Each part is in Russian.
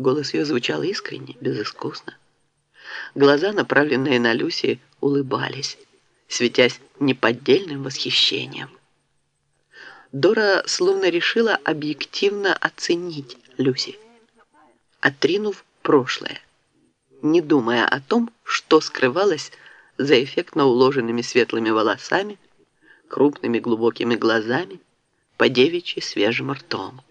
Голос ее звучал искренне, безыскусно. Глаза, направленные на Люси, улыбались, светясь неподдельным восхищением. Дора словно решила объективно оценить Люси, отринув прошлое, не думая о том, что скрывалось за эффектно уложенными светлыми волосами, крупными глубокими глазами, по девичьи свежим ртом.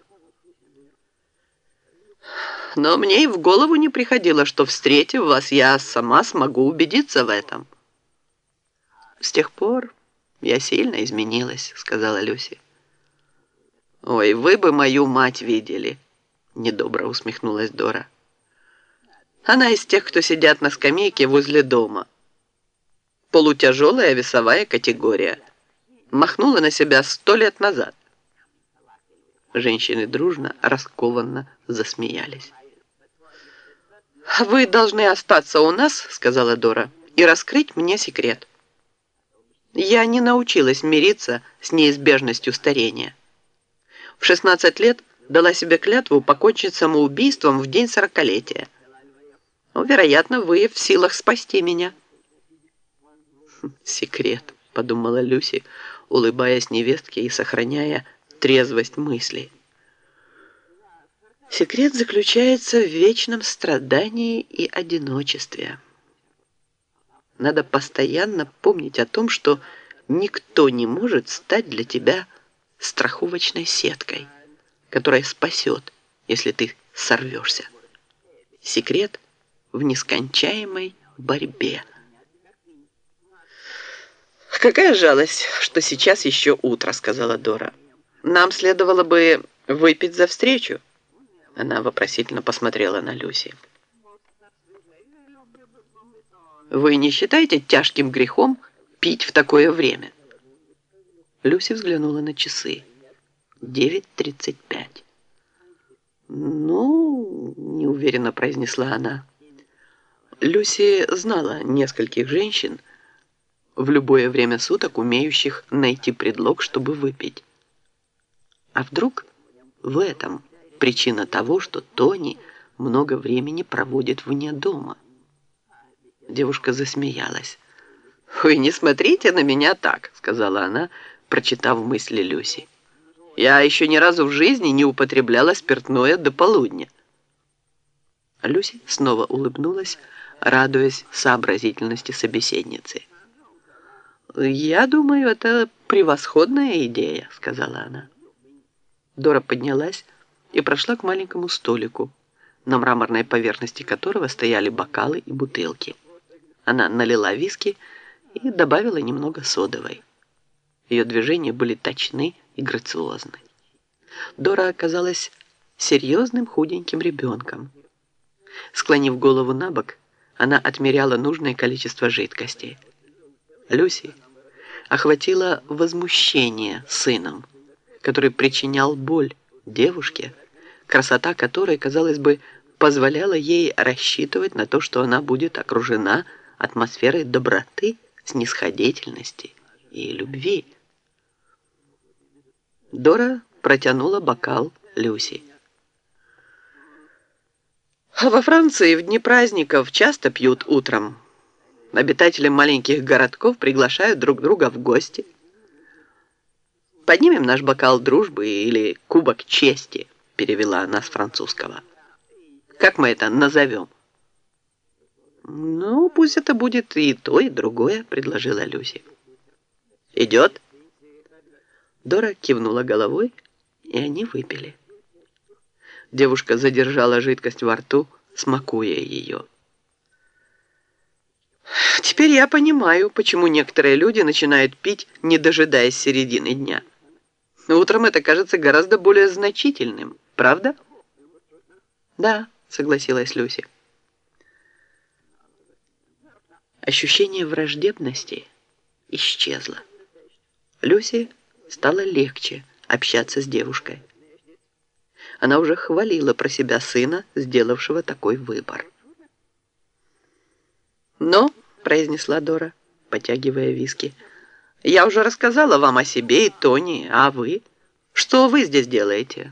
Но мне и в голову не приходило, что, встретив вас, я сама смогу убедиться в этом. С тех пор я сильно изменилась, сказала Люси. Ой, вы бы мою мать видели, недобро усмехнулась Дора. Она из тех, кто сидят на скамейке возле дома. Полутяжелая весовая категория. Махнула на себя сто лет назад. Женщины дружно, раскованно засмеялись. «Вы должны остаться у нас, — сказала Дора, — и раскрыть мне секрет. Я не научилась мириться с неизбежностью старения. В 16 лет дала себе клятву покончить самоубийством в день сорокалетия. Ну, вероятно, вы в силах спасти меня». «Секрет», — подумала Люси, улыбаясь невестке и сохраняя трезвость мыслей. Секрет заключается в вечном страдании и одиночестве. Надо постоянно помнить о том, что никто не может стать для тебя страховочной сеткой, которая спасет, если ты сорвешься. Секрет в нескончаемой борьбе. «Какая жалость, что сейчас еще утро», — сказала Дора. Нам следовало бы выпить за встречу. Она вопросительно посмотрела на Люси. Вы не считаете тяжким грехом пить в такое время? Люси взглянула на часы. 9.35. «Ну...» — неуверенно произнесла она. Люси знала нескольких женщин, в любое время суток умеющих найти предлог, чтобы выпить. А вдруг в этом причина того, что Тони много времени проводит вне дома? Девушка засмеялась. «Вы не смотрите на меня так», — сказала она, прочитав мысли Люси. «Я еще ни разу в жизни не употребляла спиртное до полудня». Люси снова улыбнулась, радуясь сообразительности собеседницы. «Я думаю, это превосходная идея», — сказала она. Дора поднялась и прошла к маленькому столику, на мраморной поверхности которого стояли бокалы и бутылки. Она налила виски и добавила немного содовой. Ее движения были точны и грациозны. Дора оказалась серьезным худеньким ребенком. Склонив голову на бок, она отмеряла нужное количество жидкости. Люси охватило возмущение сыном который причинял боль девушке, красота которой, казалось бы, позволяла ей рассчитывать на то, что она будет окружена атмосферой доброты, снисходительности и любви. Дора протянула бокал Люси. А во Франции в дни праздников часто пьют утром. Обитатели маленьких городков приглашают друг друга в гости – «Поднимем наш бокал дружбы или кубок чести», перевела она с французского. «Как мы это назовем?» «Ну, пусть это будет и то, и другое», предложила Люси. «Идет?» Дора кивнула головой, и они выпили. Девушка задержала жидкость во рту, смакуя ее. «Теперь я понимаю, почему некоторые люди начинают пить, не дожидаясь середины дня». Но утром это кажется гораздо более значительным, правда? Да, согласилась Люси. Ощущение враждебности исчезло. Люси стало легче общаться с девушкой. Она уже хвалила про себя сына, сделавшего такой выбор. «Но», — произнесла Дора, потягивая виски, — я уже рассказала вам о себе и Тони, а вы? Что вы здесь делаете?